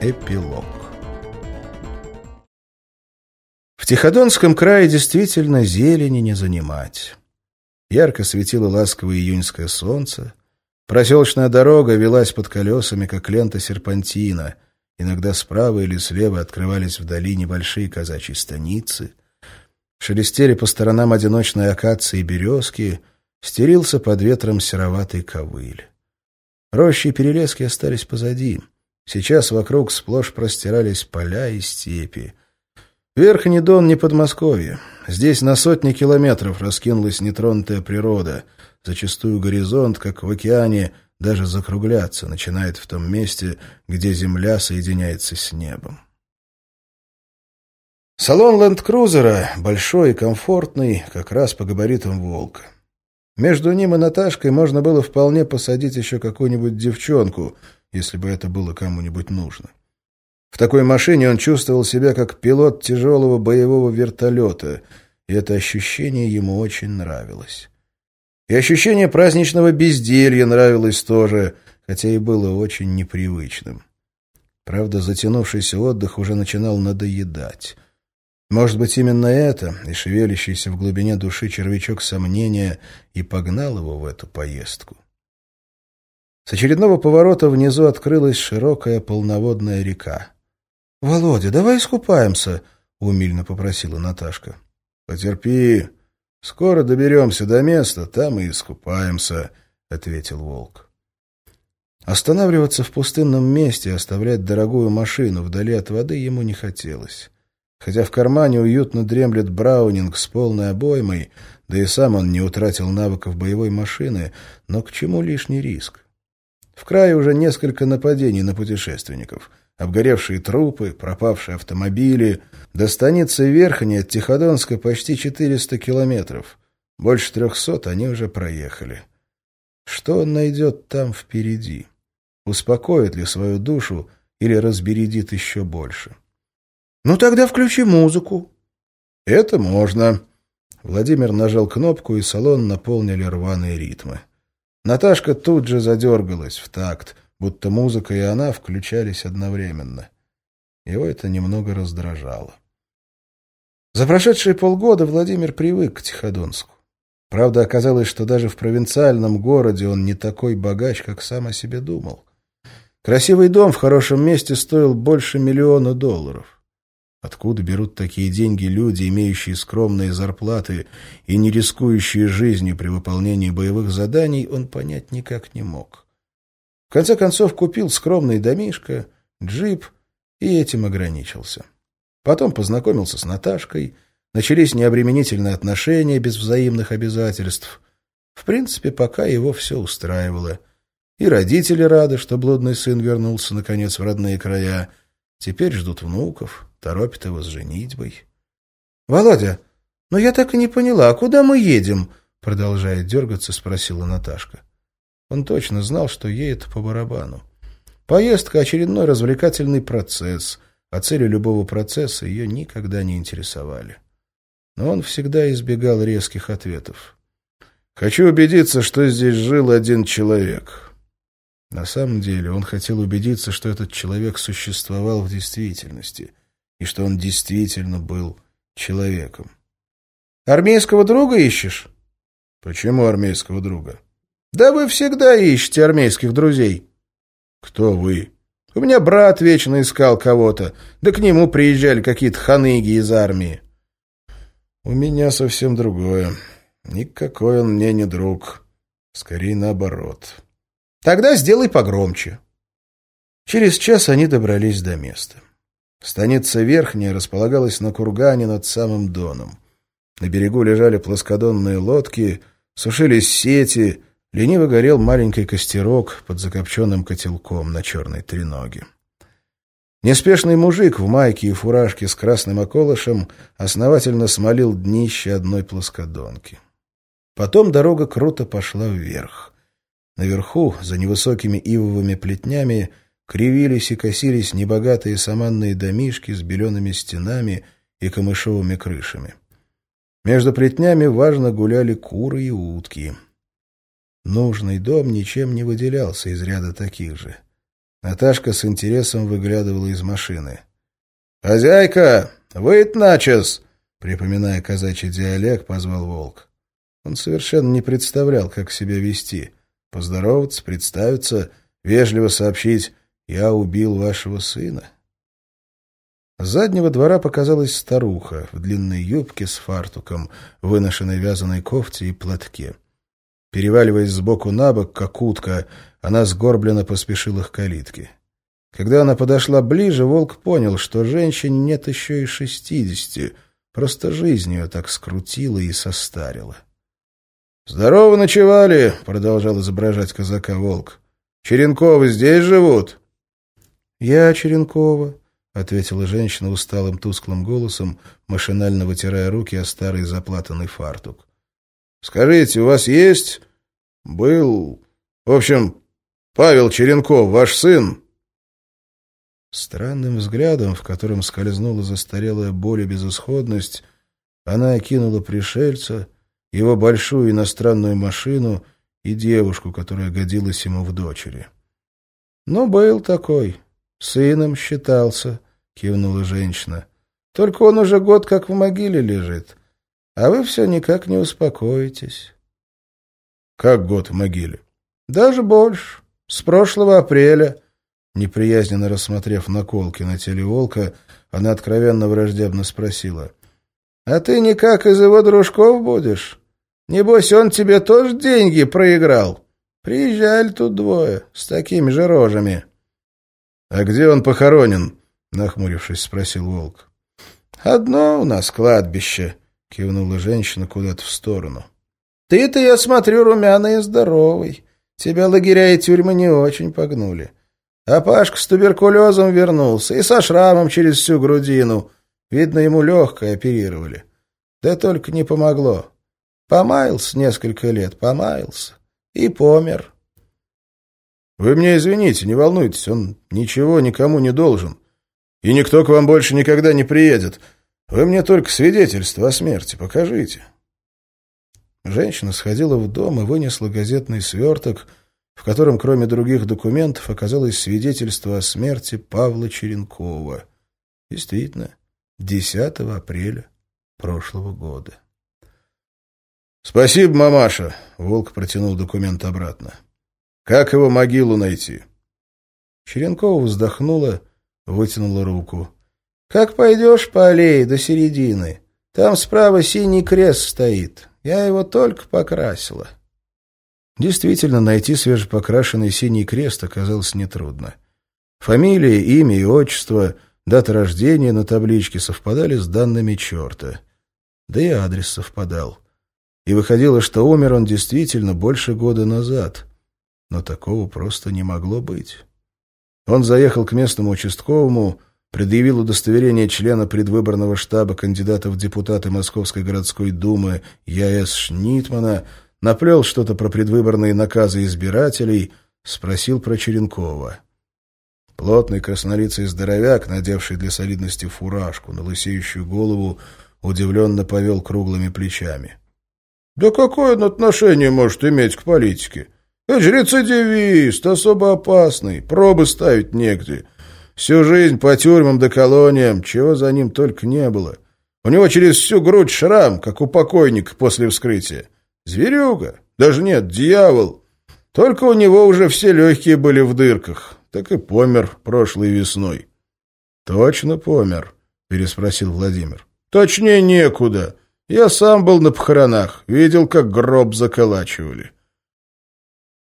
Эпилог В Тиходонском крае действительно зелени не занимать. Ярко светило ласковое июньское солнце. Проселочная дорога велась под колесами, как лента серпантина. Иногда справа или слева открывались вдали небольшие казачьи станицы. Шелестели по сторонам одиночные акации и березки, стерился под ветром сероватый ковыль. Рощи и перелески остались позади. Сейчас вокруг сплошь простирались поля и степи. Верхний Дон не Подмосковье. Здесь на сотни километров раскинулась нетронутая природа. Зачастую горизонт, как в океане, даже закругляться начинает в том месте, где земля соединяется с небом. Салон ленд-крузера большой и комфортный, как раз по габаритам «Волка». Между ним и Наташкой можно было вполне посадить еще какую-нибудь девчонку, если бы это было кому-нибудь нужно. В такой машине он чувствовал себя как пилот тяжелого боевого вертолета, и это ощущение ему очень нравилось. И ощущение праздничного безделья нравилось тоже, хотя и было очень непривычным. Правда, затянувшийся отдых уже начинал надоедать. Может быть, именно это, и шевелящийся в глубине души червячок сомнения, и погнал его в эту поездку. С очередного поворота внизу открылась широкая полноводная река. — Володя, давай искупаемся, — умильно попросила Наташка. — Потерпи. Скоро доберемся до места, там и искупаемся, — ответил волк. Останавливаться в пустынном месте и оставлять дорогую машину вдали от воды ему не хотелось. Хотя в кармане уютно дремлет Браунинг с полной обоймой, да и сам он не утратил навыков боевой машины, но к чему лишний риск? В крае уже несколько нападений на путешественников. Обгоревшие трупы, пропавшие автомобили. До станицы Верхней от Тиходонска почти 400 километров. Больше трехсот они уже проехали. Что он найдет там впереди? Успокоит ли свою душу или разбередит еще больше? — «Ну тогда включи музыку». «Это можно». Владимир нажал кнопку, и салон наполнили рваные ритмы. Наташка тут же задергалась в такт, будто музыка и она включались одновременно. Его это немного раздражало. За прошедшие полгода Владимир привык к Тиходонску. Правда, оказалось, что даже в провинциальном городе он не такой богач, как сам о себе думал. Красивый дом в хорошем месте стоил больше миллиона долларов. Откуда берут такие деньги люди, имеющие скромные зарплаты и не рискующие жизнью при выполнении боевых заданий, он понять никак не мог. В конце концов купил скромный домишко, джип и этим ограничился. Потом познакомился с Наташкой, начались необременительные отношения без взаимных обязательств. В принципе, пока его все устраивало. И родители рады, что блудный сын вернулся, наконец, в родные края. Теперь ждут внуков торопит его с женитьбой. — Володя, но я так и не поняла, куда мы едем? — продолжая дергаться, спросила Наташка. Он точно знал, что едет по барабану. Поездка — очередной развлекательный процесс, а цели любого процесса ее никогда не интересовали. Но он всегда избегал резких ответов. «Хочу убедиться, что здесь жил один человек». На самом деле он хотел убедиться, что этот человек существовал в действительности — и что он действительно был человеком. «Армейского друга ищешь?» «Почему армейского друга?» «Да вы всегда ищете армейских друзей». «Кто вы?» «У меня брат вечно искал кого-то, да к нему приезжали какие-то ханыги из армии». «У меня совсем другое. Никакой он мне не друг. Скорее наоборот». «Тогда сделай погромче». Через час они добрались до места. Станица Верхняя располагалась на кургане над самым Доном. На берегу лежали плоскодонные лодки, сушились сети, лениво горел маленький костерок под закопченным котелком на черной треноге. Неспешный мужик в майке и фуражке с красным околышем основательно смолил днище одной плоскодонки. Потом дорога круто пошла вверх. Наверху, за невысокими ивовыми плетнями, Кривились и косились небогатые саманные домишки с белеными стенами и камышовыми крышами. Между плетнями важно гуляли куры и утки. Нужный дом ничем не выделялся из ряда таких же. Наташка с интересом выглядывала из машины. «Хозяйка, выйдь начес!» Припоминая казачий диалект, позвал волк. Он совершенно не представлял, как себя вести. Поздороваться, представиться, вежливо сообщить «Я убил вашего сына». С заднего двора показалась старуха в длинной юбке с фартуком, выношенной вязаной кофте и платке. Переваливаясь сбоку на бок, как утка, она сгорбленно поспешила к калитке. Когда она подошла ближе, волк понял, что женщине нет еще и шестидесяти, просто жизнь ее так скрутила и состарила. «Здорово ночевали!» — продолжал изображать казака волк. «Черенковы здесь живут?» «Я Черенкова», — ответила женщина усталым тусклым голосом, машинально вытирая руки о старый заплатанный фартук. «Скажите, у вас есть...» «Был... В общем, Павел Черенков, ваш сын?» Странным взглядом, в котором скользнула застарелая боль и безысходность, она окинула пришельца — его большую иностранную машину и девушку, которая годилась ему в дочери. «Ну, был такой. Сыном считался», — кивнула женщина. «Только он уже год как в могиле лежит, а вы все никак не успокоитесь». «Как год в могиле?» «Даже больше. С прошлого апреля». Неприязненно рассмотрев наколки на теле волка, она откровенно враждебно спросила. «А ты никак из его дружков будешь? Небось, он тебе тоже деньги проиграл? Приезжали тут двое, с такими же рожами». «А где он похоронен?» — нахмурившись, спросил волк. «Одно у нас кладбище», — кивнула женщина куда-то в сторону. «Ты-то, я смотрю, румяный и здоровый. Тебя лагеря и тюрьмы не очень погнули. А Пашка с туберкулезом вернулся и со шрамом через всю грудину. Видно, ему легкое оперировали. Да только не помогло. Помаялся несколько лет, помаялся. И помер. Вы мне извините, не волнуйтесь, он ничего никому не должен. И никто к вам больше никогда не приедет. Вы мне только свидетельство о смерти покажите. Женщина сходила в дом и вынесла газетный сверток, в котором, кроме других документов, оказалось свидетельство о смерти Павла Черенкова. Действительно, 10 апреля прошлого года. «Спасибо, мамаша!» — Волк протянул документ обратно. «Как его могилу найти?» Черенкова вздохнула, вытянула руку. «Как пойдешь по аллее до середины, там справа синий крест стоит. Я его только покрасила». Действительно, найти свежепокрашенный синий крест оказалось нетрудно. Фамилия, имя и отчество, дата рождения на табличке совпадали с данными черта. Да и адрес совпадал и выходило, что умер он действительно больше года назад. Но такого просто не могло быть. Он заехал к местному участковому, предъявил удостоверение члена предвыборного штаба кандидата в депутаты Московской городской думы Я.С. Шнитмана, наплел что-то про предвыборные наказы избирателей, спросил про Черенкова. Плотный краснолицый здоровяк, надевший для солидности фуражку на лысеющую голову, удивленно повел круглыми плечами. Да какое он отношение может иметь к политике? Это рецидивист, особо опасный, пробы ставить негде. Всю жизнь по тюрьмам да колониям, чего за ним только не было. У него через всю грудь шрам, как у покойника после вскрытия. Зверюга, даже нет, дьявол. Только у него уже все легкие были в дырках. Так и помер прошлой весной. — Точно помер? — переспросил Владимир. — Точнее некуда. Я сам был на похоронах, видел, как гроб заколачивали.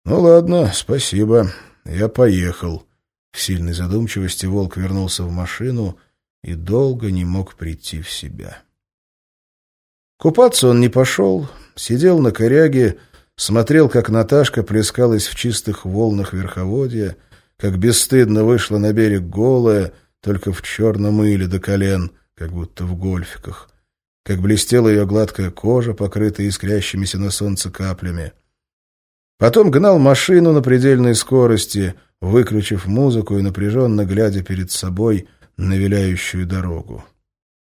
Ну ладно, спасибо. Я поехал. В сильной задумчивости волк вернулся в машину и долго не мог прийти в себя. Купаться он не пошел, сидел на коряге, смотрел, как Наташка плескалась в чистых волнах верховодья, как бесстыдно вышла на берег голая, только в черном иле до колен, как будто в гольфиках, как блестела ее гладкая кожа, покрытая искрящимися на солнце каплями. Потом гнал машину на предельной скорости, выключив музыку и напряженно глядя перед собой на виляющую дорогу.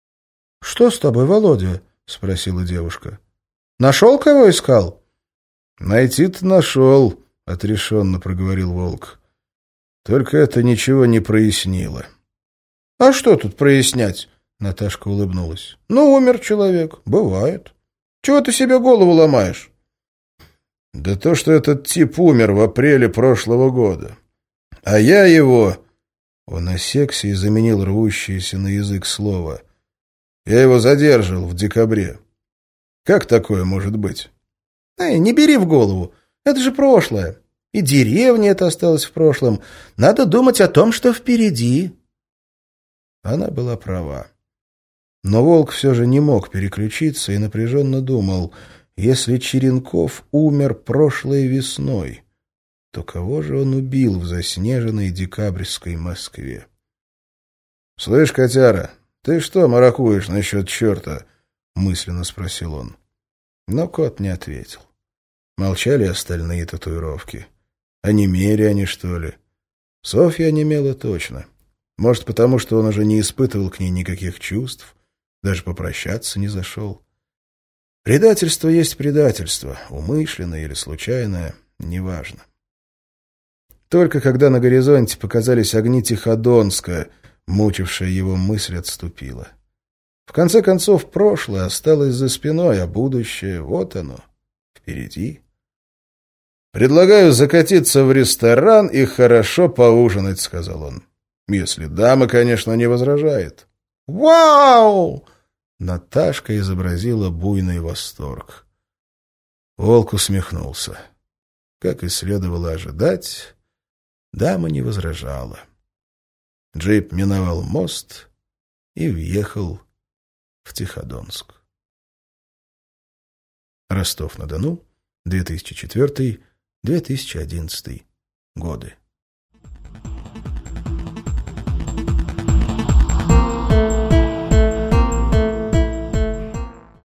— Что с тобой, Володя? — спросила девушка. — Нашел, кого искал? — Найти-то нашел, — отрешенно проговорил волк. Только это ничего не прояснило. — А что тут прояснять? — Наташка улыбнулась. — Ну, умер человек. Бывает. Чего ты себе голову ломаешь? — Да то, что этот тип умер в апреле прошлого года. А я его... Он осекся и заменил рвущееся на язык слово. Я его задерживал в декабре. Как такое может быть? Эй, не бери в голову. Это же прошлое. И деревня это осталась в прошлом. Надо думать о том, что впереди. Она была права. Но Волк все же не мог переключиться и напряженно думал, если Черенков умер прошлой весной, то кого же он убил в заснеженной декабрьской Москве? — Слышь, котяра, ты что маракуешь насчет черта? — мысленно спросил он. Но кот не ответил. Молчали остальные татуировки. А не мери они, что ли? Софья онемела точно. Может, потому что он уже не испытывал к ней никаких чувств, даже попрощаться не зашел. Предательство есть предательство, умышленное или случайное, неважно. Только когда на горизонте показались огни Тиходонска, мучившая его мысль отступила. В конце концов, прошлое осталось за спиной, а будущее — вот оно, впереди. «Предлагаю закатиться в ресторан и хорошо поужинать», — сказал он. «Если дама, конечно, не возражает». «Вау!» Наташка изобразила буйный восторг. Волк усмехнулся. Как и следовало ожидать, Дама не возражала. Джип миновал мост и въехал в Тиходонск. Ростов-на-Дону, 2004-2011 годы.